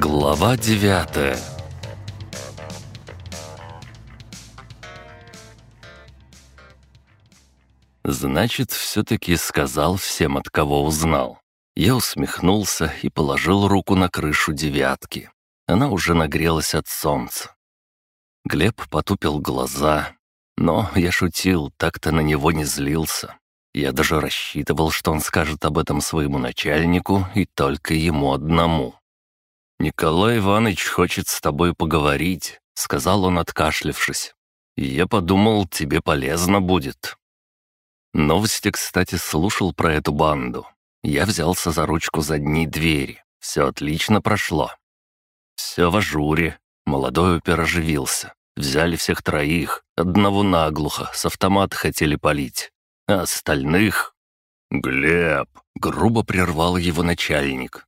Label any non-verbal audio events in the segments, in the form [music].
Глава девятая Значит, все-таки сказал всем, от кого узнал. Я усмехнулся и положил руку на крышу девятки. Она уже нагрелась от солнца. Глеб потупил глаза, но я шутил, так-то на него не злился. Я даже рассчитывал, что он скажет об этом своему начальнику и только ему одному. «Николай Иванович хочет с тобой поговорить», — сказал он, откашлившись. «Я подумал, тебе полезно будет». Новости, кстати, слушал про эту банду. Я взялся за ручку задней двери. Все отлично прошло. Все в ажуре. Молодой опер оживился. Взяли всех троих, одного наглухо, с автомата хотели палить. А остальных... «Глеб!» — грубо прервал его начальник.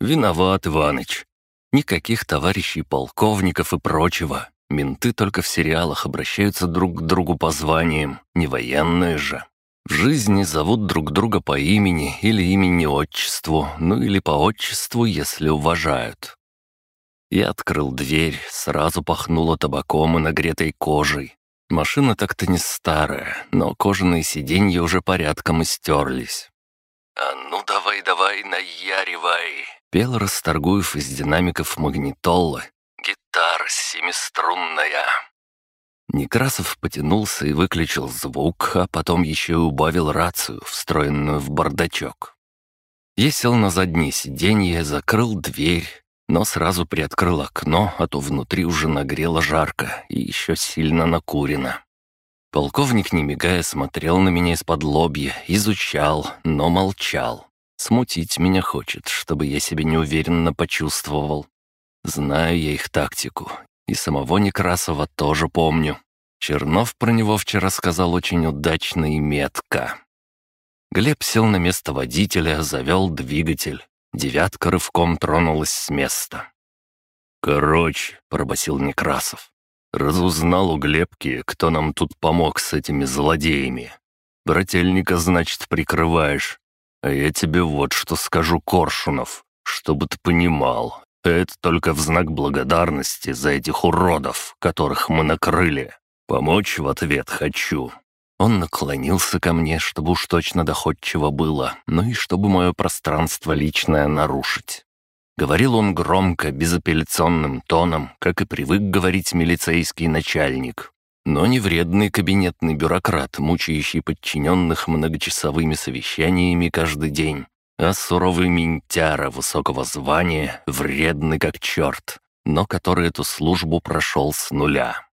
«Виноват, Иваныч. Никаких товарищей полковников и прочего. Менты только в сериалах обращаются друг к другу по званиям, не военные же. В жизни зовут друг друга по имени или имени-отчеству, ну или по отчеству, если уважают. Я открыл дверь, сразу пахнуло табаком и нагретой кожей. Машина так-то не старая, но кожаные сиденья уже порядком истерлись. «А ну давай, давай, наяривай!» Пел Расторгуев из динамиков магнитолы. «Гитара семиструнная!» Некрасов потянулся и выключил звук, а потом еще и убавил рацию, встроенную в бардачок. Я сел на заднее сиденье, закрыл дверь, но сразу приоткрыл окно, а то внутри уже нагрело жарко и еще сильно накурено. Полковник, не мигая, смотрел на меня из-под лобья, изучал, но молчал. Смутить меня хочет, чтобы я себя неуверенно почувствовал. Знаю я их тактику, и самого Некрасова тоже помню. Чернов про него вчера сказал очень удачно и метко. Глеб сел на место водителя, завел двигатель. Девятка рывком тронулась с места. «Короче», — пробасил Некрасов, — «разузнал у Глебки, кто нам тут помог с этими злодеями. Брательника, значит, прикрываешь. А я тебе вот что скажу, Коршунов, чтобы ты понимал. Это только в знак благодарности за этих уродов, которых мы накрыли. Помочь в ответ хочу. Он наклонился ко мне, чтобы уж точно доходчиво было, ну и чтобы мое пространство личное нарушить. Говорил он громко, безапелляционным тоном, как и привык говорить милицейский начальник, но не вредный кабинетный бюрократ, мучающий подчиненных многочасовыми совещаниями каждый день, а суровый ментяра высокого звания, вредный как черт, но который эту службу прошел с нуля.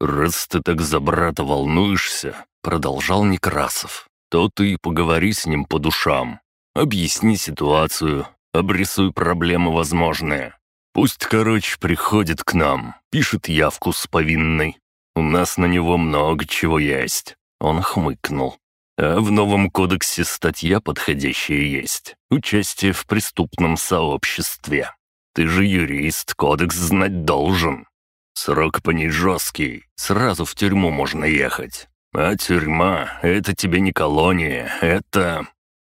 «Раз ты так за брата волнуешься, — продолжал Некрасов, — то ты поговори с ним по душам. Объясни ситуацию, обрисуй проблемы возможные. Пусть, короче, приходит к нам, пишет явку с повинной. У нас на него много чего есть». Он хмыкнул. «А в новом кодексе статья подходящая есть. Участие в преступном сообществе. Ты же юрист, кодекс знать должен. Срок по ней жесткий, сразу в тюрьму можно ехать. А тюрьма — это тебе не колония, это...»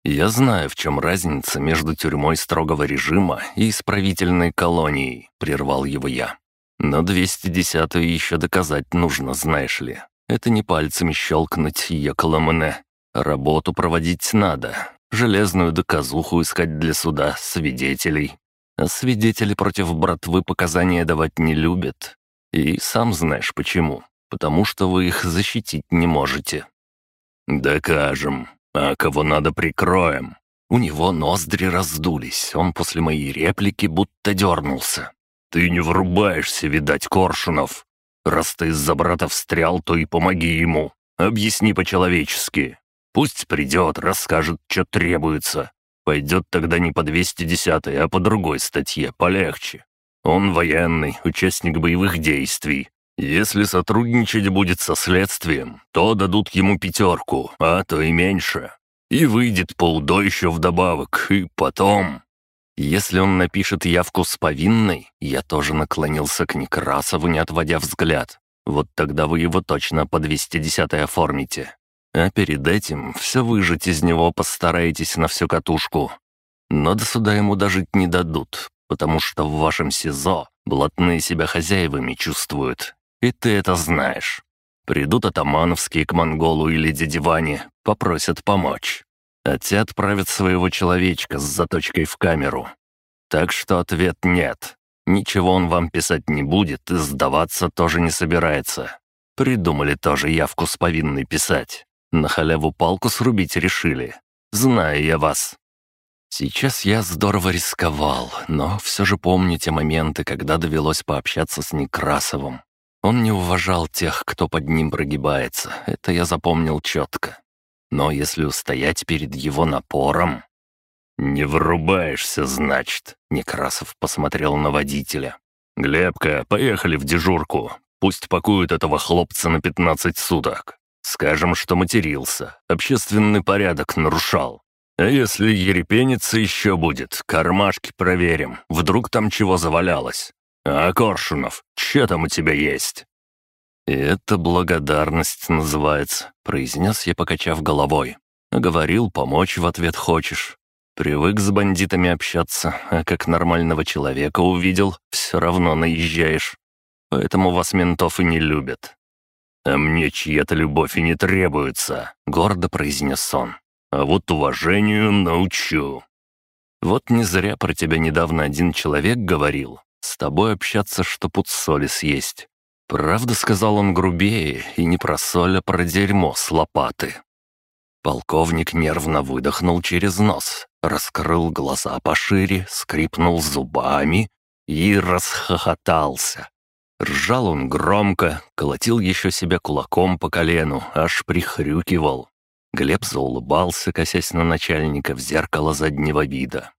Я знаю, в чем разница между тюрьмой строгого режима и исправительной колонией, прервал его я. Но 210-ю еще доказать нужно, знаешь ли. Это не пальцами щелкнуть, Екаламене. Работу проводить надо. Железную доказуху искать для суда, свидетелей. А свидетели против братвы показания давать не любят. И сам знаешь почему потому что вы их защитить не можете». «Докажем. А кого надо, прикроем». У него ноздри раздулись, он после моей реплики будто дернулся. «Ты не врубаешься, видать, Коршунов. Раз ты из-за брата встрял, то и помоги ему. Объясни по-человечески. Пусть придет, расскажет, что требуется. Пойдет тогда не по 210, а по другой статье, полегче. Он военный, участник боевых действий, если сотрудничать будет со следствием, то дадут ему пятерку, а то и меньше. И выйдет по УДО еще вдобавок, и потом... Если он напишет явку с повинной, я тоже наклонился к Некрасову, не отводя взгляд. Вот тогда вы его точно по 210 оформите. А перед этим все выжить из него постараетесь на всю катушку. Но до суда ему дожить не дадут, потому что в вашем СИЗО блатные себя хозяевами чувствуют, и ты это знаешь. Придут атамановские к монголу или дяде Ване, попросят помочь. А те отправят своего человечка с заточкой в камеру. Так что ответ нет. Ничего он вам писать не будет и сдаваться тоже не собирается. Придумали тоже явку с повинной писать. На халяву палку срубить решили. Знаю я вас. Сейчас я здорово рисковал, но все же помню те моменты, когда довелось пообщаться с Некрасовым. Он не уважал тех, кто под ним прогибается, это я запомнил четко. Но если устоять перед его напором... «Не врубаешься, значит», — Некрасов посмотрел на водителя. «Глебка, поехали в дежурку. Пусть пакуют этого хлопца на пятнадцать суток. Скажем, что матерился, общественный порядок нарушал. А если ерепениться еще будет, кармашки проверим, вдруг там чего завалялось. А, Коршунов, что там у тебя есть?» «Это благодарность называется», — произнес я, покачав головой. «Говорил, помочь в ответ хочешь. Привык с бандитами общаться, а как нормального человека увидел, все равно наезжаешь. Поэтому вас ментов и не любят». «А мне чья-то любовь и не требуется», — гордо произнес он. «А вот уважению научу». «Вот не зря про тебя недавно один человек говорил. С тобой общаться, что пуд соли съесть. Правда, сказал он грубее, и не про соль, а про дерьмо с лопаты. Полковник нервно выдохнул через нос, раскрыл глаза пошире, скрипнул зубами и расхохотался. Ржал он громко, колотил еще себя кулаком по колену, аж прихрюкивал. Глеб заулыбался, косясь на начальника в зеркало заднего вида.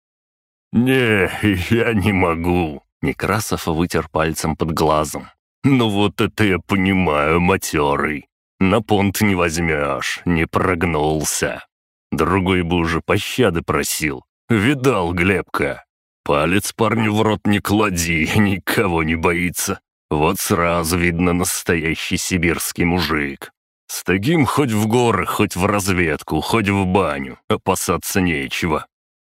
«Не, я не могу», Некрасов вытер пальцем под глазом. «Ну вот это я понимаю, матерый. На понт не возьмешь, не прогнулся. Другой бы уже пощады просил. Видал, Глебка? Палец парню в рот не клади, [laughs] никого не боится. Вот сразу видно настоящий сибирский мужик. С таким хоть в горы, хоть в разведку, хоть в баню. Опасаться нечего».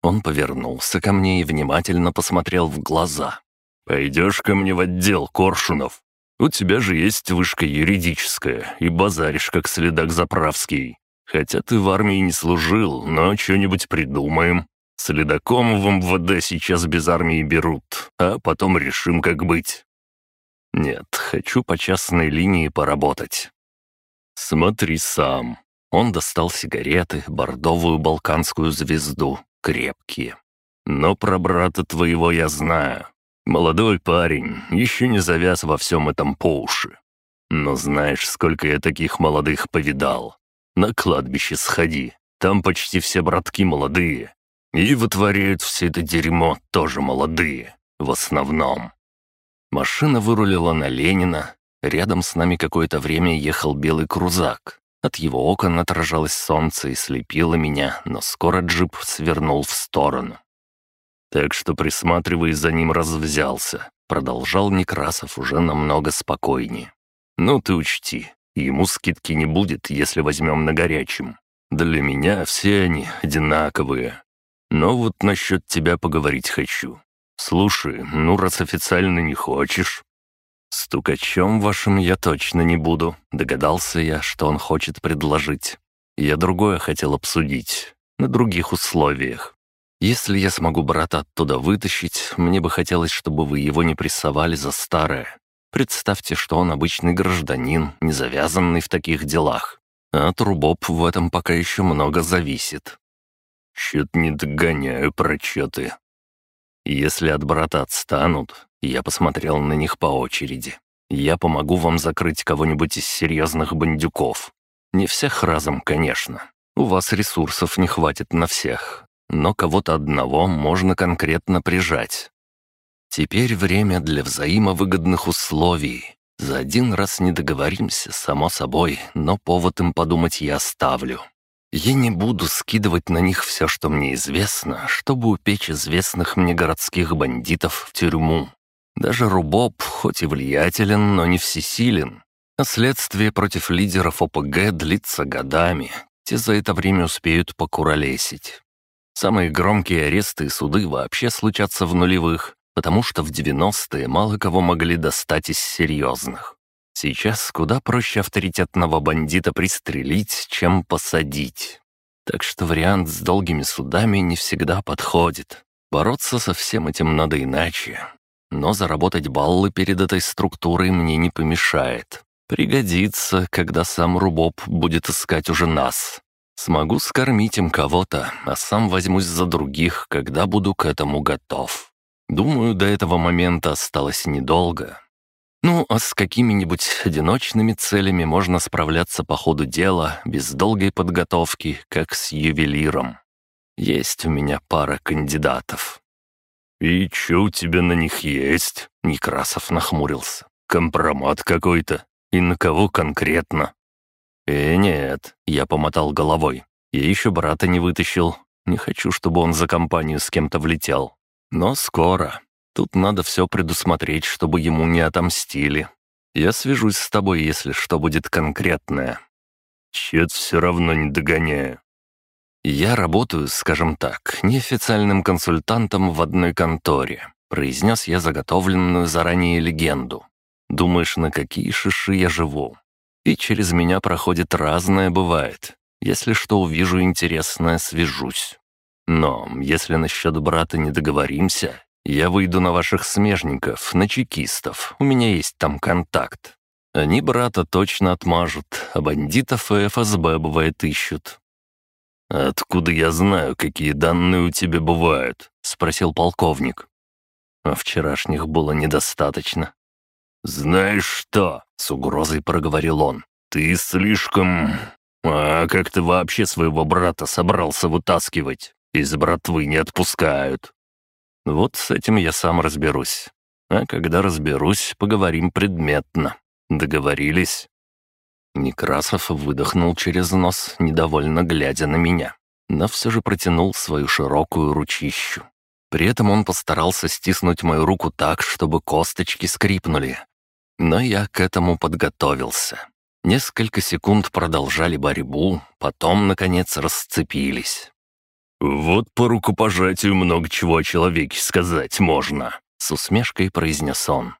Он повернулся ко мне и внимательно посмотрел в глаза. «Пойдешь ко мне в отдел, Коршунов. У тебя же есть вышка юридическая, и базаришь, как следак заправский. Хотя ты в армии не служил, но что-нибудь придумаем. Следаком в МВД сейчас без армии берут, а потом решим, как быть. Нет, хочу по частной линии поработать. Смотри сам. Он достал сигареты, бордовую балканскую звезду, крепкие. Но про брата твоего я знаю. Молодой парень, еще не завяз во всем этом по уши. Но знаешь, сколько я таких молодых повидал. На кладбище сходи, там почти все братки молодые. И вытворяют все это дерьмо тоже молодые, в основном. Машина вырулила на Ленина. Рядом с нами какое-то время ехал белый крузак. От его окон отражалось солнце и слепило меня, но скоро джип свернул в сторону. Так что присматривай за ним раз взялся. Продолжал Некрасов уже намного спокойнее. Ну ты учти, ему скидки не будет, если возьмем на горячем. Для меня все они одинаковые. Но вот насчет тебя поговорить хочу. Слушай, ну раз официально не хочешь... «Стукачом вашим я точно не буду», — догадался я, что он хочет предложить. Я другое хотел обсудить, на других условиях. Если я смогу брата оттуда вытащить, мне бы хотелось, чтобы вы его не прессовали за старое. Представьте, что он обычный гражданин, не завязанный в таких делах. А от в этом пока еще много зависит. Чё-то не догоняю прочеты. Если от брата отстанут, я посмотрел на них по очереди. Я помогу вам закрыть кого-нибудь из серьезных бандюков. Не всех разом, конечно. У вас ресурсов не хватит на всех, но кого-то одного можно конкретно прижать. Теперь время для взаимовыгодных условий. За один раз не договоримся, само собой, но повод им подумать я оставлю. Я не буду скидывать на них все, что мне известно, чтобы упечь известных мне городских бандитов в тюрьму. Даже Рубоб, хоть и влиятелен, но не всесилен. А следствие против лидеров ОПГ длится годами. Те за это время успеют покуролесить. Самые громкие аресты и суды вообще случатся в нулевых, потому что в 90-е мало кого могли достать из серьезных. Сейчас куда проще авторитетного бандита пристрелить, чем посадить. Так что вариант с долгими судами не всегда подходит. Бороться со всем этим надо иначе. Но заработать баллы перед этой структурой мне не помешает. Пригодится, когда сам Рубоб будет искать уже нас. Смогу скормить им кого-то, а сам возьмусь за других, когда буду к этому готов. Думаю, до этого момента осталось недолго. Ну, а с какими-нибудь одиночными целями можно справляться по ходу дела, без долгой подготовки, как с ювелиром. Есть у меня пара кандидатов. «И чё у тебя на них есть?» — Некрасов нахмурился. «Компромат какой-то. И на кого конкретно?» «Э, нет», — я помотал головой. «Я еще брата не вытащил. Не хочу, чтобы он за компанию с кем-то влетел. Но скоро. Тут надо все предусмотреть, чтобы ему не отомстили. Я свяжусь с тобой, если что будет конкретное». «Чет все равно не догоняю». «Я работаю, скажем так, неофициальным консультантом в одной конторе», произнес я заготовленную заранее легенду. «Думаешь, на какие шиши я живу? И через меня проходит разное бывает. Если что увижу интересное, свяжусь. Но если насчет брата не договоримся, я выйду на ваших смежников, на чекистов. У меня есть там контакт. Они брата точно отмажут, а бандитов и ФСБ бывает ищут». «Откуда я знаю, какие данные у тебя бывают?» — спросил полковник. А вчерашних было недостаточно. «Знаешь что?» — с угрозой проговорил он. «Ты слишком... А как ты вообще своего брата собрался вытаскивать? Из братвы не отпускают». «Вот с этим я сам разберусь. А когда разберусь, поговорим предметно. Договорились?» Некрасов выдохнул через нос, недовольно глядя на меня, но все же протянул свою широкую ручищу. При этом он постарался стиснуть мою руку так, чтобы косточки скрипнули. Но я к этому подготовился. Несколько секунд продолжали борьбу, потом, наконец, расцепились. «Вот по рукопожатию много чего о человеке сказать можно», — с усмешкой произнес он.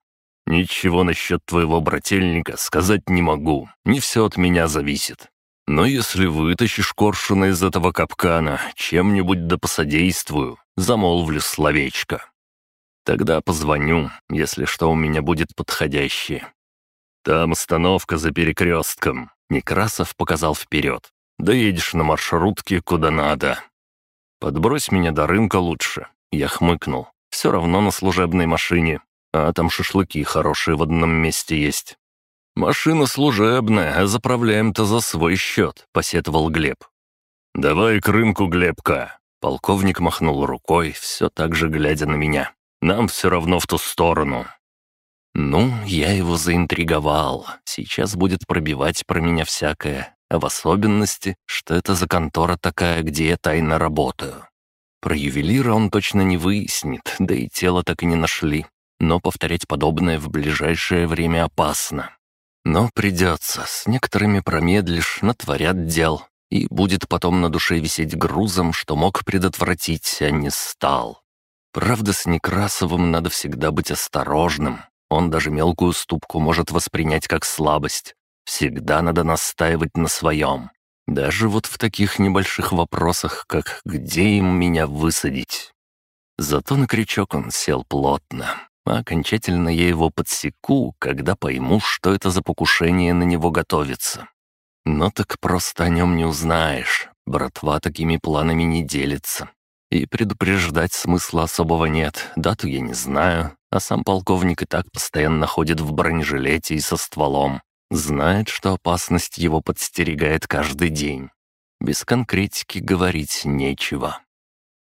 «Ничего насчет твоего брательника сказать не могу, не все от меня зависит. Но если вытащишь коршуна из этого капкана, чем-нибудь да посодействую, замолвлю словечко. Тогда позвоню, если что у меня будет подходящее. Там остановка за перекрестком. Некрасов показал вперед. Доедешь на маршрутке куда надо. Подбрось меня до рынка лучше. Я хмыкнул. Все равно на служебной машине. А там шашлыки хорошие в одном месте есть. «Машина служебная, а заправляем-то за свой счет», — посетовал Глеб. «Давай к рынку, Глебка». Полковник махнул рукой, все так же глядя на меня. Нам все равно в ту сторону». Ну, я его заинтриговал. Сейчас будет пробивать про меня всякое, а в особенности, что это за контора такая, где я тайно работаю. Про ювелира он точно не выяснит, да и тело так и не нашли. Но повторять подобное в ближайшее время опасно. Но придется, с некоторыми промедлишь, натворят дел, и будет потом на душе висеть грузом, что мог предотвратить, а не стал. Правда, с Некрасовым надо всегда быть осторожным. Он даже мелкую ступку может воспринять как слабость. Всегда надо настаивать на своем. Даже вот в таких небольших вопросах, как «где им меня высадить?». Зато на крючок он сел плотно. А окончательно я его подсеку, когда пойму, что это за покушение на него готовится. Но так просто о нем не узнаешь. Братва такими планами не делится. И предупреждать смысла особого нет, дату я не знаю, а сам полковник и так постоянно ходит в бронежилете и со стволом. Знает, что опасность его подстерегает каждый день. Без конкретики говорить нечего.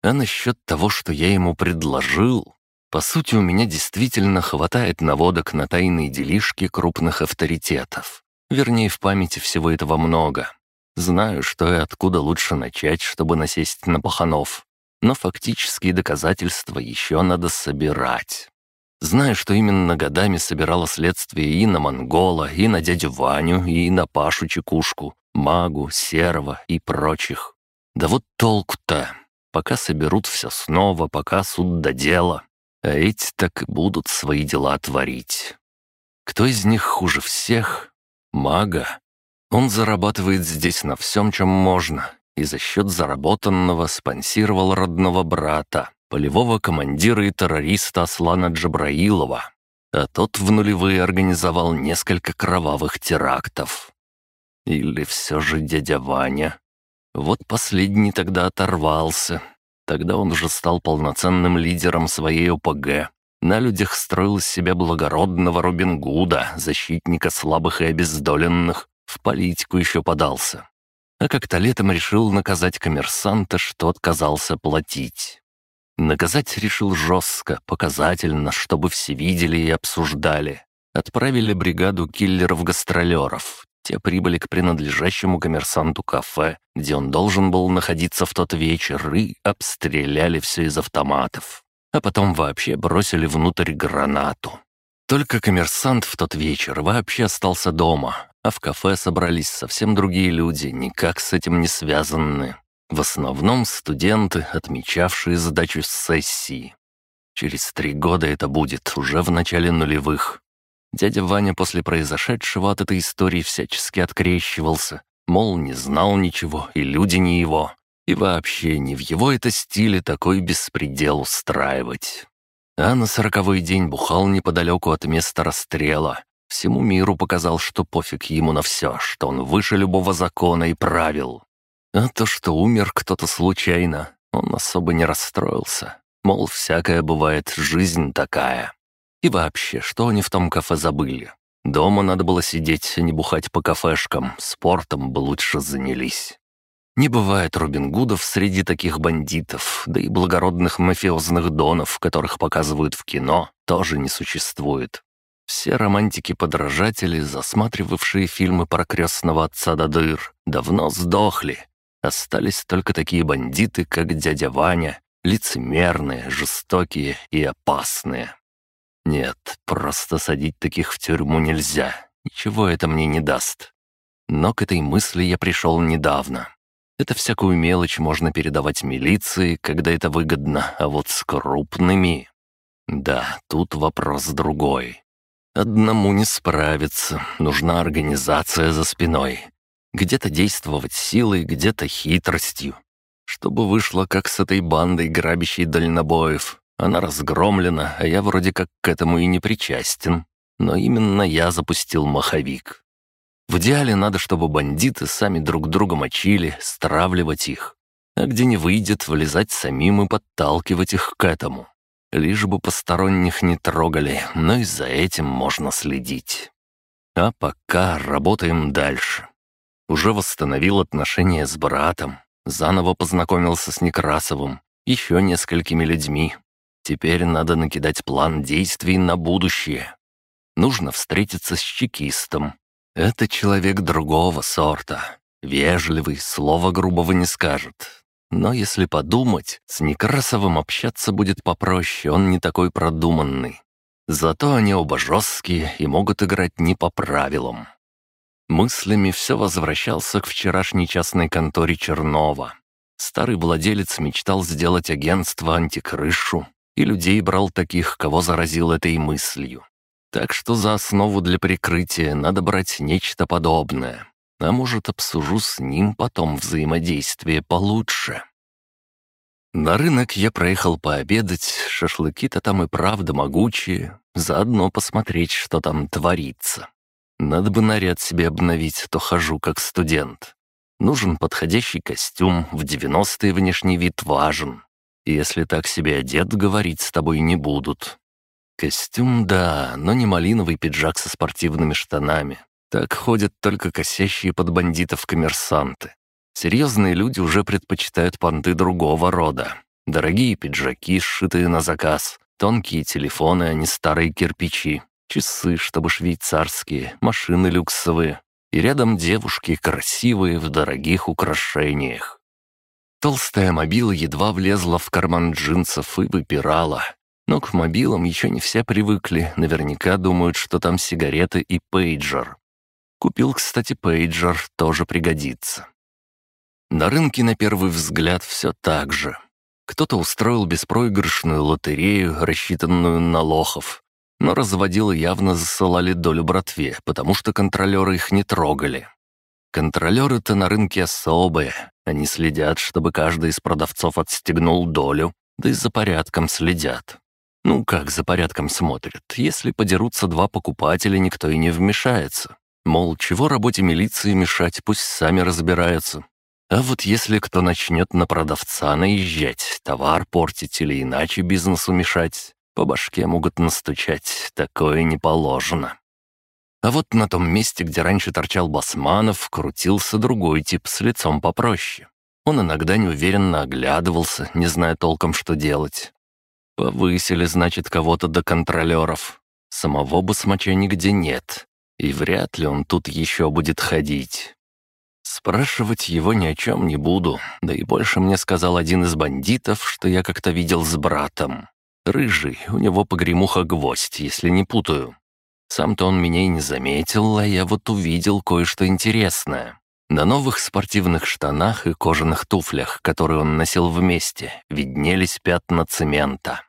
А насчет того, что я ему предложил, по сути, у меня действительно хватает наводок на тайные делишки крупных авторитетов. Вернее, в памяти всего этого много. Знаю, что и откуда лучше начать, чтобы насесть на паханов но фактические доказательства еще надо собирать. Знаю, что именно годами собирало следствие и на Монгола, и на дядю Ваню, и на Пашу Чекушку, Магу, Серого и прочих. Да вот толку-то. Пока соберут все снова, пока суд до дела. а эти так и будут свои дела творить. Кто из них хуже всех? Мага. Он зарабатывает здесь на всем, чем можно, и за счет заработанного спонсировал родного брата, полевого командира и террориста Аслана Джабраилова, а тот в нулевые организовал несколько кровавых терактов. Или все же дядя Ваня? Вот последний тогда оторвался, Тогда он уже стал полноценным лидером своей ОПГ. На людях строил из себя благородного Робин Гуда, защитника слабых и обездоленных. В политику еще подался. А как-то летом решил наказать коммерсанта, что отказался платить. Наказать решил жестко, показательно, чтобы все видели и обсуждали. Отправили бригаду киллеров-гастролеров. Те прибыли к принадлежащему коммерсанту кафе, где он должен был находиться в тот вечер, и обстреляли все из автоматов. А потом вообще бросили внутрь гранату. Только коммерсант в тот вечер вообще остался дома, а в кафе собрались совсем другие люди, никак с этим не связанные. В основном студенты, отмечавшие задачу сессии. Через три года это будет, уже в начале нулевых. Дядя Ваня после произошедшего от этой истории всячески открещивался, мол, не знал ничего, и люди не его. И вообще, не в его это стиле такой беспредел устраивать. А на сороковой день бухал неподалеку от места расстрела. Всему миру показал, что пофиг ему на все, что он выше любого закона и правил. А то, что умер кто-то случайно, он особо не расстроился. Мол, всякое бывает, жизнь такая. И вообще, что они в том кафе забыли? Дома надо было сидеть, а не бухать по кафешкам, спортом бы лучше занялись. Не бывает Робин Гудов среди таких бандитов, да и благородных мафиозных донов, которых показывают в кино, тоже не существует. Все романтики-подражатели, засматривавшие фильмы про крестного отца до дыр, давно сдохли. Остались только такие бандиты, как дядя Ваня, лицемерные, жестокие и опасные. Нет, просто садить таких в тюрьму нельзя. Ничего это мне не даст. Но к этой мысли я пришел недавно. Это всякую мелочь можно передавать милиции, когда это выгодно, а вот с крупными... Да, тут вопрос другой. Одному не справиться, нужна организация за спиной. Где-то действовать силой, где-то хитростью. Чтобы вышло, как с этой бандой грабящей дальнобоев, она разгромлена, а я вроде как к этому и не причастен. Но именно я запустил маховик. В идеале надо, чтобы бандиты сами друг друга мочили, стравливать их. А где не выйдет, влезать самим и подталкивать их к этому. Лишь бы посторонних не трогали, но и за этим можно следить. А пока работаем дальше. Уже восстановил отношения с братом, заново познакомился с Некрасовым, еще несколькими людьми, Теперь надо накидать план действий на будущее. Нужно встретиться с чекистом. Это человек другого сорта. Вежливый, слова грубого не скажет. Но если подумать, с Некрасовым общаться будет попроще, он не такой продуманный. Зато они оба жесткие и могут играть не по правилам. Мыслями все возвращался к вчерашней частной конторе Чернова. Старый владелец мечтал сделать агентство антикрышу, и людей брал таких, кого заразил этой мыслью. Так что за основу для прикрытия надо брать нечто подобное. А может, обсужу с ним потом взаимодействие получше. На рынок я проехал пообедать, шашлыки-то там и правда могучие, заодно посмотреть, что там творится. Надо бы наряд себе обновить, то хожу как студент. Нужен подходящий костюм, в 90-е внешний вид важен. Если так себе одет, говорить с тобой не будут. Костюм, да, но не малиновый пиджак со спортивными штанами. Так ходят только косящие под бандитов коммерсанты. Серьезные люди уже предпочитают понты другого рода. Дорогие пиджаки, сшитые на заказ, тонкие телефоны, а не старые кирпичи, часы, чтобы швейцарские, машины люксовые. И рядом девушки красивые в дорогих украшениях. Толстая мобила едва влезла в карман джинсов и выпирала. Но к мобилам еще не все привыкли, наверняка думают, что там сигареты и пейджер. Купил, кстати, пейджер, тоже пригодится. На рынке на первый взгляд все так же. Кто-то устроил беспроигрышную лотерею, рассчитанную на лохов. Но разводилы явно засылали долю братве, потому что контролеры их не трогали. Контролеры-то на рынке особые. Они следят, чтобы каждый из продавцов отстегнул долю, да и за порядком следят. Ну, как за порядком смотрят? Если подерутся два покупателя, никто и не вмешается. Мол, чего работе милиции мешать, пусть сами разбираются. А вот если кто начнет на продавца наезжать, товар портить или иначе бизнесу мешать, по башке могут настучать, такое не положено. А вот на том месте, где раньше торчал Басманов, крутился другой тип с лицом попроще. Он иногда неуверенно оглядывался, не зная толком, что делать. Повысили, значит, кого-то до контролеров. Самого басмача нигде нет. И вряд ли он тут еще будет ходить. Спрашивать его ни о чем не буду, да и больше мне сказал один из бандитов, что я как-то видел с братом. Рыжий, у него погремуха гвоздь, если не путаю. Сам-то он меня и не заметил, а я вот увидел кое-что интересное. На новых спортивных штанах и кожаных туфлях, которые он носил вместе, виднелись пятна цемента.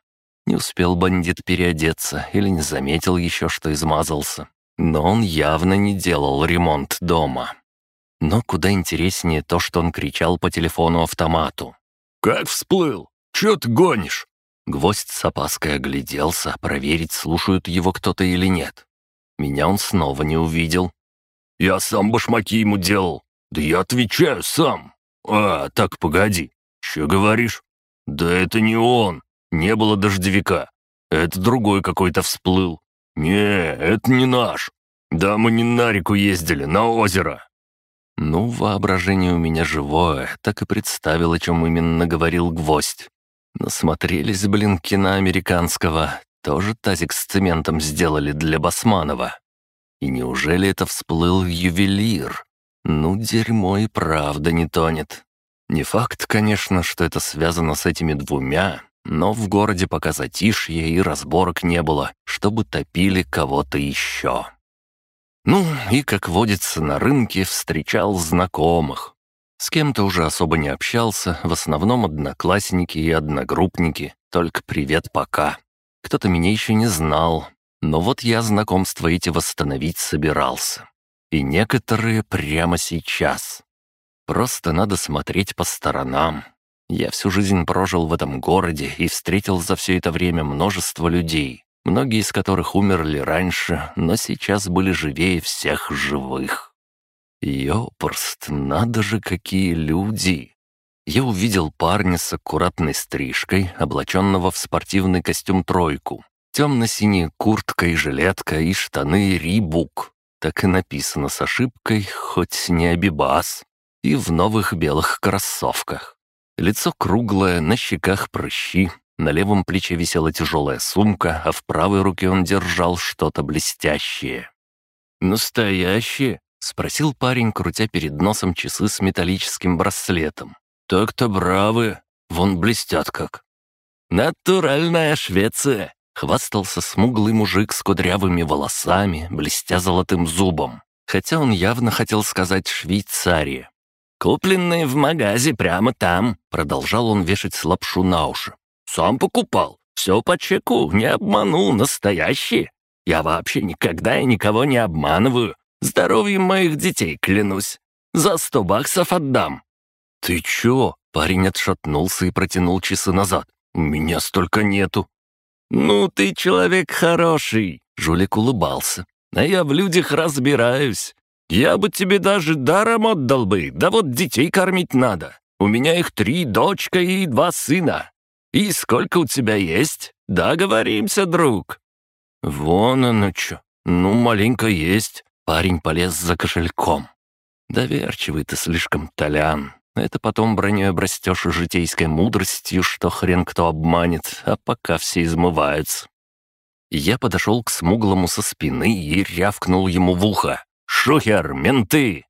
Не успел бандит переодеться или не заметил еще, что измазался. Но он явно не делал ремонт дома. Но куда интереснее то, что он кричал по телефону-автомату. «Как всплыл? Чё ты гонишь?» Гвоздь с опаской огляделся, проверить, слушают его кто-то или нет. Меня он снова не увидел. «Я сам башмаки ему делал. Да я отвечаю сам. А, так, погоди. Че говоришь? Да это не он. Не было дождевика. Это другой какой-то всплыл. Не, это не наш. Да мы не на реку ездили, на озеро. Ну, воображение у меня живое, так и представил, о чем именно говорил гвоздь. Насмотрелись, блин, кино американского. Тоже тазик с цементом сделали для Басманова. И неужели это всплыл ювелир? Ну, дерьмо и правда не тонет. Не факт, конечно, что это связано с этими двумя, но в городе пока затишье и разборок не было, чтобы топили кого-то еще. Ну, и, как водится, на рынке встречал знакомых. С кем-то уже особо не общался, в основном одноклассники и одногруппники, только привет пока. Кто-то меня еще не знал, но вот я знакомства эти восстановить собирался. И некоторые прямо сейчас. Просто надо смотреть по сторонам. Я всю жизнь прожил в этом городе и встретил за все это время множество людей, многие из которых умерли раньше, но сейчас были живее всех живых. Ёпрст, надо же, какие люди! Я увидел парня с аккуратной стрижкой, облаченного в спортивный костюм «тройку», темно-синяя куртка и жилетка и штаны «Рибук», так и написано с ошибкой, хоть не Абибас, и в новых белых кроссовках. Лицо круглое, на щеках прыщи, на левом плече висела тяжелая сумка, а в правой руке он держал что-то блестящее. «Настоящее?» — спросил парень, крутя перед носом часы с металлическим браслетом. «Так-то бравы, вон блестят как». «Натуральная Швеция!» Хвастался смуглый мужик с кудрявыми волосами, блестя золотым зубом. Хотя он явно хотел сказать «Швейцария». «Купленные в магазе прямо там», — продолжал он вешать лапшу на уши. «Сам покупал. Все по чеку, не обманул, настоящие. Я вообще никогда и никого не обманываю. Здоровьем моих детей клянусь. За сто баксов отдам». «Ты чё?» — парень отшатнулся и протянул часы назад. «У меня столько нету». «Ну, ты человек хороший», — жулик улыбался. «А я в людях разбираюсь. Я бы тебе даже даром отдал бы, да вот детей кормить надо. У меня их три, дочка и два сына. И сколько у тебя есть? Договоримся, друг». «Вон оно чё. Ну, маленько есть». Парень полез за кошельком. «Доверчивый ты слишком, Толян. Это потом броней обрастешь житейской мудростью, что хрен кто обманет, а пока все измываются. Я подошел к смуглому со спины и рявкнул ему в ухо. «Шухер, менты!»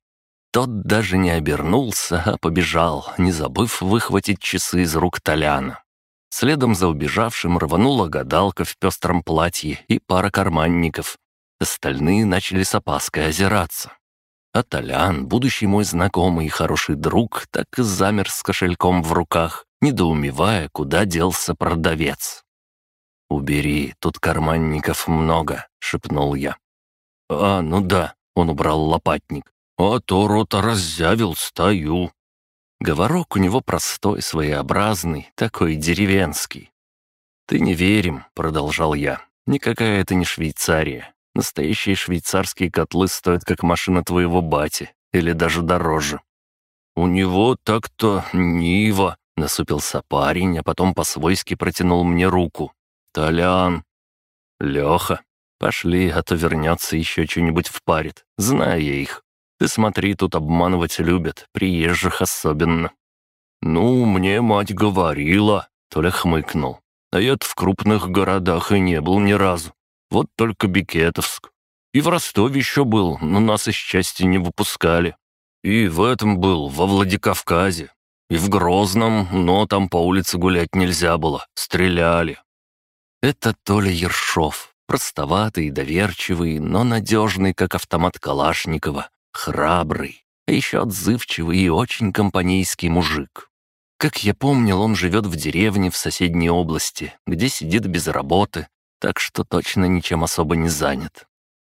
Тот даже не обернулся, а побежал, не забыв выхватить часы из рук Толяна. Следом за убежавшим рванула гадалка в пестром платье и пара карманников. Остальные начали с опаской озираться. А Толян, будущий мой знакомый и хороший друг, так и замер с кошельком в руках, недоумевая, куда делся продавец. «Убери, тут карманников много», — шепнул я. «А, ну да», — он убрал лопатник. «А то рота раззявил, стою». Говорок у него простой, своеобразный, такой деревенский. «Ты не верим», — продолжал я. «Никакая это не Швейцария. Настоящие швейцарские котлы стоят, как машина твоего бати, или даже дороже». «У него так-то Нива», — насупился парень, а потом по-свойски протянул мне руку. «Толян!» «Леха, пошли, а то вернется еще что-нибудь впарит. Знаю я их. Ты смотри, тут обманывать любят, приезжих особенно». «Ну, мне мать говорила», — Толя хмыкнул. «А я в крупных городах и не был ни разу. Вот только Бикетовск. И в Ростове еще был, но нас из части не выпускали. И в этом был, во Владикавказе. И в Грозном, но там по улице гулять нельзя было, стреляли. Это Толя Ершов, простоватый, доверчивый, но надежный, как автомат Калашникова, храбрый, а еще отзывчивый и очень компанейский мужик. Как я помнил, он живет в деревне в соседней области, где сидит без работы, так что точно ничем особо не занят.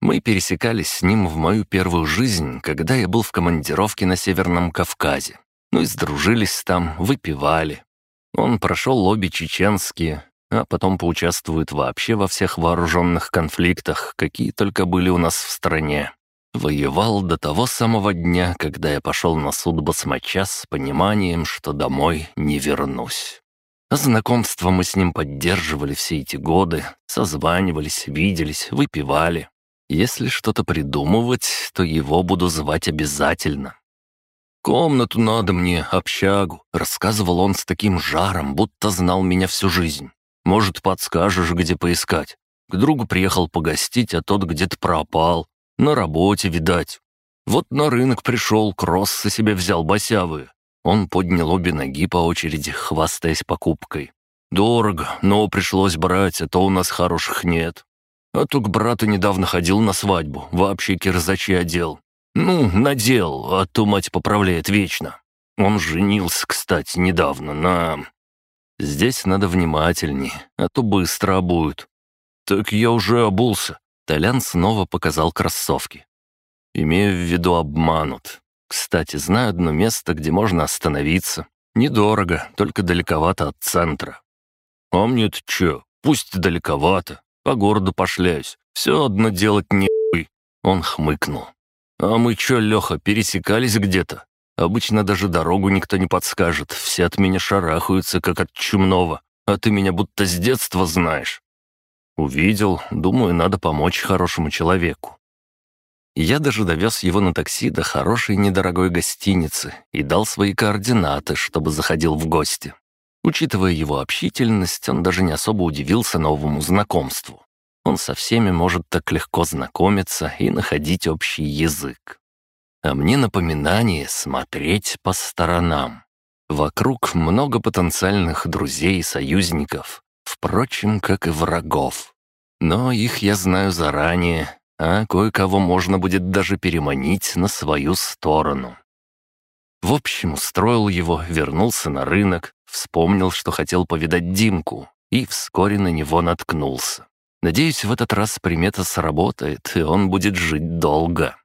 Мы пересекались с ним в мою первую жизнь, когда я был в командировке на Северном Кавказе. Ну и сдружились там, выпивали. Он прошел обе чеченские, а потом поучаствует вообще во всех вооруженных конфликтах, какие только были у нас в стране. Воевал до того самого дня, когда я пошел на суд басмача с пониманием, что домой не вернусь. Знакомство мы с ним поддерживали все эти годы, созванивались, виделись, выпивали. Если что-то придумывать, то его буду звать обязательно. «Комнату надо мне, общагу», — рассказывал он с таким жаром, будто знал меня всю жизнь. Может, подскажешь, где поискать? К другу приехал погостить, а тот где-то пропал. На работе, видать. Вот на рынок пришел, кроссы себе взял босявые. Он поднял обе ноги по очереди, хвастаясь покупкой. «Дорого, но пришлось брать, а то у нас хороших нет. А то к брату недавно ходил на свадьбу, вообще кирзачи одел. Ну, надел, а то мать поправляет вечно. Он женился, кстати, недавно на... Здесь надо внимательнее, а то быстро обуют». «Так я уже обулся». Толян снова показал кроссовки. «Имею в виду обманут. Кстати, знаю одно место, где можно остановиться. Недорого, только далековато от центра». «А мне-то чё? Пусть далековато. По городу пошляюсь. Все одно делать не Он хмыкнул. «А мы чё, Лёха, пересекались где-то? Обычно даже дорогу никто не подскажет, все от меня шарахаются, как от чумного, а ты меня будто с детства знаешь. Увидел, думаю, надо помочь хорошему человеку. Я даже довез его на такси до хорошей недорогой гостиницы и дал свои координаты, чтобы заходил в гости. Учитывая его общительность, он даже не особо удивился новому знакомству. Он со всеми может так легко знакомиться и находить общий язык. А мне напоминание смотреть по сторонам. Вокруг много потенциальных друзей и союзников, впрочем, как и врагов. Но их я знаю заранее, а кое-кого можно будет даже переманить на свою сторону. В общем, устроил его, вернулся на рынок, вспомнил, что хотел повидать Димку, и вскоре на него наткнулся. Надеюсь, в этот раз примета сработает, и он будет жить долго.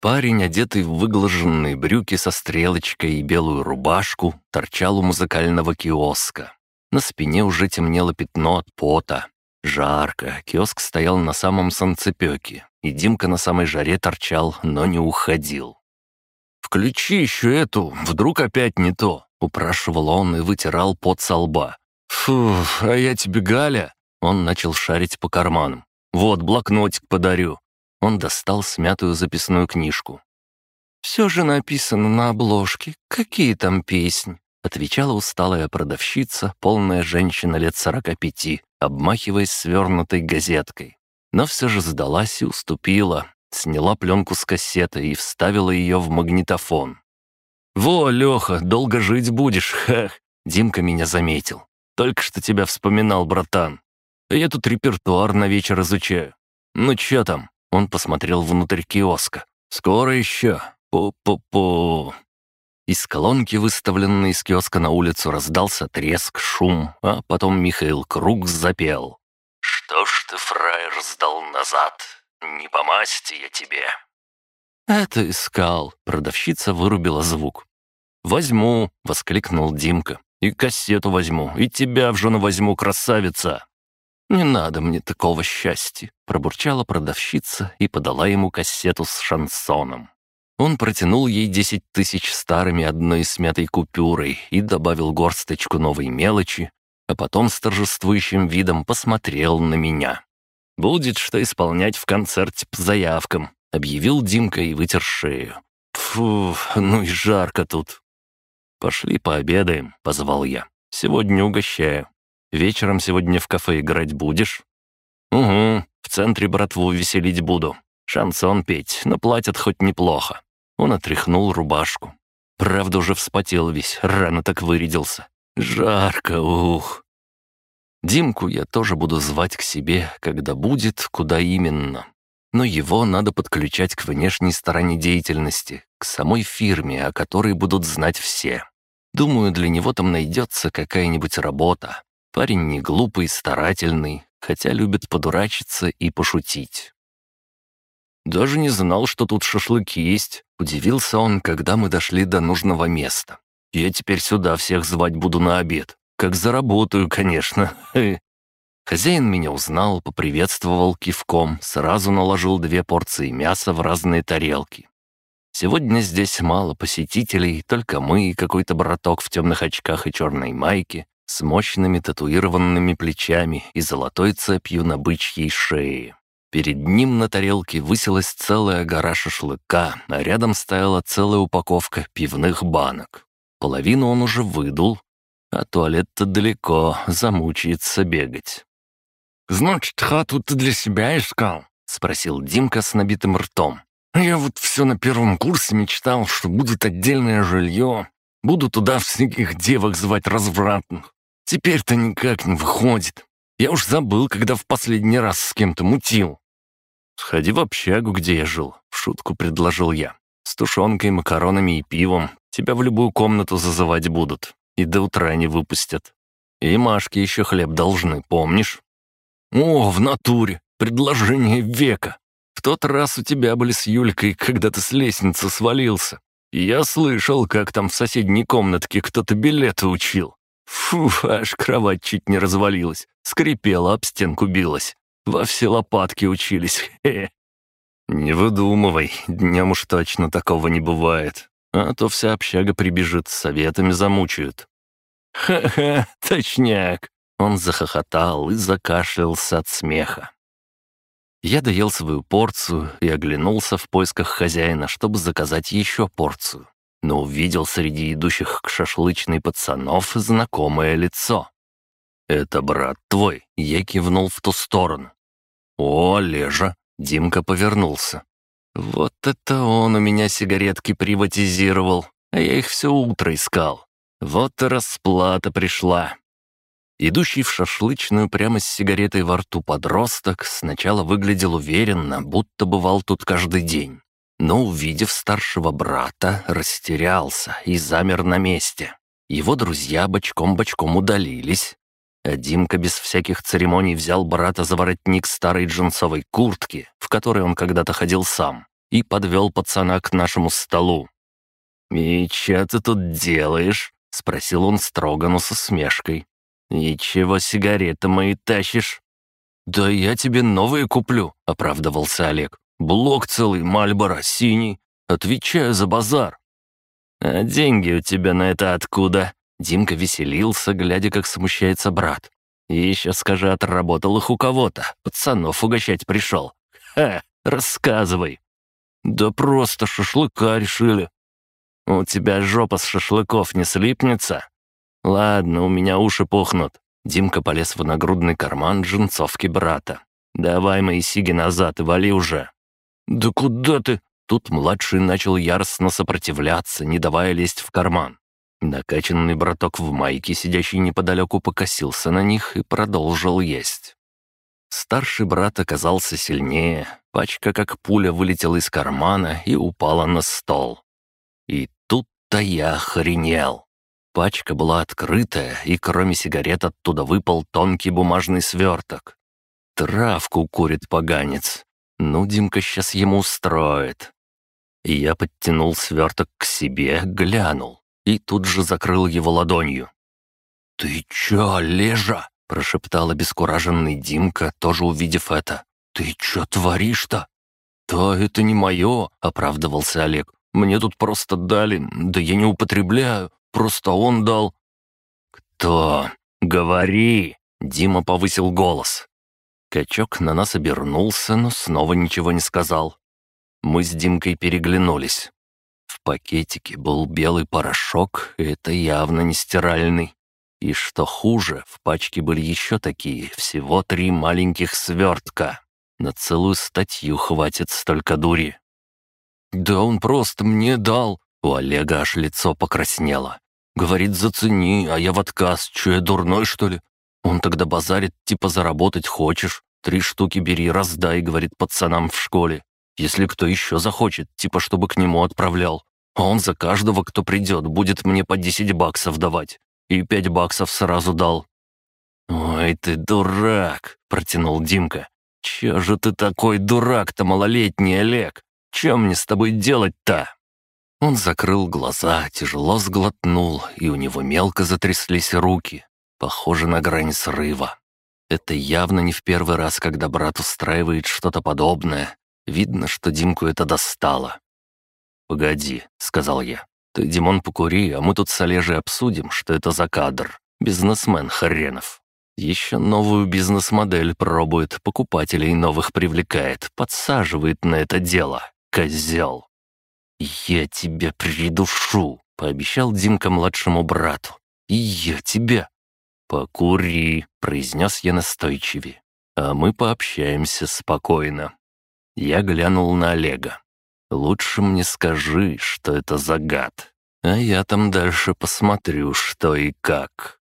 Парень, одетый в выглаженные брюки со стрелочкой и белую рубашку, торчал у музыкального киоска. На спине уже темнело пятно от пота. Жарко, киоск стоял на самом санцепёке, и Димка на самой жаре торчал, но не уходил. «Включи еще эту, вдруг опять не то», — упрашивал он и вытирал пот со лба. «Фу, а я тебе, Галя...» Он начал шарить по карманам. «Вот, блокнотик подарю. Он достал смятую записную книжку. «Все же написано на обложке. Какие там песни?» Отвечала усталая продавщица, полная женщина лет сорока пяти, обмахиваясь свернутой газеткой. Но все же сдалась и уступила, сняла пленку с кассеты и вставила ее в магнитофон. «Во, Леха, долго жить будешь, [laughs] хах!» Димка меня заметил. «Только что тебя вспоминал, братан. Я тут репертуар на вечер изучаю. Ну чё там?» Он посмотрел внутрь киоска. «Скоро еще. Пу-пу-пу». Из колонки, выставленной из киоска на улицу, раздался треск, шум, а потом Михаил Круг запел. «Что ж ты, фраер, сдал назад? Не по масти я тебе». «Это искал», — продавщица вырубила звук. «Возьму», — воскликнул Димка. «И кассету возьму, и тебя в жену возьму, красавица!» «Не надо мне такого счастья», — пробурчала продавщица и подала ему кассету с шансоном. Он протянул ей десять тысяч старыми одной смятой купюрой и добавил горсточку новой мелочи, а потом с торжествующим видом посмотрел на меня. «Будет что исполнять в концерте по заявкам», — объявил Димка и вытер шею. «Фу, ну и жарко тут». «Пошли пообедаем», — позвал я. «Сегодня угощаю. Вечером сегодня в кафе играть будешь?» «Угу, в центре братву веселить буду. Шансон петь, но платят хоть неплохо». Он отряхнул рубашку. Правда, уже вспотел весь, рано так вырядился. Жарко, ух. Димку я тоже буду звать к себе, когда будет, куда именно. Но его надо подключать к внешней стороне деятельности, к самой фирме, о которой будут знать все. Думаю, для него там найдется какая-нибудь работа. Парень не глупый, старательный, хотя любит подурачиться и пошутить. «Даже не знал, что тут шашлыки есть», — удивился он, когда мы дошли до нужного места. «Я теперь сюда всех звать буду на обед. Как заработаю, конечно». [laughs] Хозяин меня узнал, поприветствовал кивком, сразу наложил две порции мяса в разные тарелки. Сегодня здесь мало посетителей, только мы и какой-то браток в темных очках и черной майке с мощными татуированными плечами и золотой цепью на бычьей шее. Перед ним на тарелке высилась целая гора шашлыка, а рядом стояла целая упаковка пивных банок. Половину он уже выдул, а туалет-то далеко, замучается бегать. «Значит, хату ты для себя искал?» — спросил Димка с набитым ртом. «Я вот все на первом курсе мечтал, что будет отдельное жилье. Буду туда всяких девок звать развратных. Теперь-то никак не выходит. Я уж забыл, когда в последний раз с кем-то мутил. «Сходи в общагу, где я жил», — в шутку предложил я. «С тушенкой, макаронами и пивом. Тебя в любую комнату зазывать будут. И до утра не выпустят. И Машке еще хлеб должны, помнишь?» «О, в натуре! Предложение века! В тот раз у тебя были с Юлькой, когда ты с лестницы свалился. Я слышал, как там в соседней комнатке кто-то билеты учил. Фу, аж кровать чуть не развалилась, скрипела, об стенку билась. Во все лопатки учились. Хе -хе. «Не выдумывай, днем уж точно такого не бывает. А то вся общага прибежит, советами замучают». «Ха-ха, точняк!» Он захохотал и закашлялся от смеха. Я доел свою порцию и оглянулся в поисках хозяина, чтобы заказать еще порцию. Но увидел среди идущих к шашлычной пацанов знакомое лицо. «Это брат твой», — я кивнул в ту сторону. «О, Лежа!» — Димка повернулся. «Вот это он у меня сигаретки приватизировал, а я их все утро искал. Вот и расплата пришла». Идущий в шашлычную прямо с сигаретой во рту подросток сначала выглядел уверенно, будто бывал тут каждый день. Но, увидев старшего брата, растерялся и замер на месте. Его друзья бочком-бочком удалились, а Димка без всяких церемоний взял брата за воротник старой джинсовой куртки, в которой он когда-то ходил сам, и подвел пацана к нашему столу. «И что ты тут делаешь?» — спросил он строго, но со смешкой. «И чего сигареты мои тащишь?» «Да я тебе новые куплю», — оправдывался Олег. «Блок целый, Мальборо, синий. Отвечаю за базар». «А деньги у тебя на это откуда?» Димка веселился, глядя, как смущается брат. И еще скажи, отработал их у кого-то. Пацанов угощать пришел. Ха, рассказывай. Да просто шашлыка решили. У тебя жопа с шашлыков не слипнется? Ладно, у меня уши пухнут. Димка полез в нагрудный карман джинсовки брата. «Давай мои сиги назад и вали уже». «Да куда ты?» Тут младший начал яростно сопротивляться, не давая лезть в карман. Накачанный браток в майке, сидящий неподалеку, покосился на них и продолжил есть. Старший брат оказался сильнее, пачка как пуля вылетела из кармана и упала на стол. И тут тут-то я охренел. Пачка была открытая, и кроме сигарет оттуда выпал тонкий бумажный сверток. Травку курит поганец. Ну, Димка сейчас ему устроит. Я подтянул сверток к себе, глянул и тут же закрыл его ладонью. «Ты чё, Лежа?» — прошептал обескураженный Димка, тоже увидев это. «Ты чё творишь-то?» «Да это не мое», — оправдывался Олег. «Мне тут просто дали, да я не употребляю, просто он дал». «Кто? Говори!» — Дима повысил голос. Качок на нас обернулся, но снова ничего не сказал. Мы с Димкой переглянулись. Пакетике был белый порошок, это явно не стиральный. И что хуже, в пачке были еще такие, всего три маленьких свертка. На целую статью хватит столько дури. «Да он просто мне дал!» У Олега аж лицо покраснело. «Говорит, зацени, а я в отказ. Че, я дурной, что ли? Он тогда базарит, типа заработать хочешь. Три штуки бери, раздай, говорит пацанам в школе. Если кто еще захочет, типа чтобы к нему отправлял. А он за каждого, кто придет, будет мне по десять баксов давать. И пять баксов сразу дал. «Ой, ты дурак!» — протянул Димка. «Че же ты такой дурак-то, малолетний Олег? Чем мне с тобой делать-то?» Он закрыл глаза, тяжело сглотнул, и у него мелко затряслись руки. Похоже на грань срыва. Это явно не в первый раз, когда брат устраивает что-то подобное. Видно, что Димку это достало. «Погоди», — сказал я. «Ты, Димон, покури, а мы тут с Олежей обсудим, что это за кадр. Бизнесмен хренов. Еще новую бизнес-модель пробует, покупателей новых привлекает, подсаживает на это дело. Козел!» «Я тебя придушу», — пообещал Димка младшему брату. «И я тебя». «Покури», — произнес я настойчивее. «А мы пообщаемся спокойно». Я глянул на Олега. «Лучше мне скажи, что это за гад, а я там дальше посмотрю, что и как».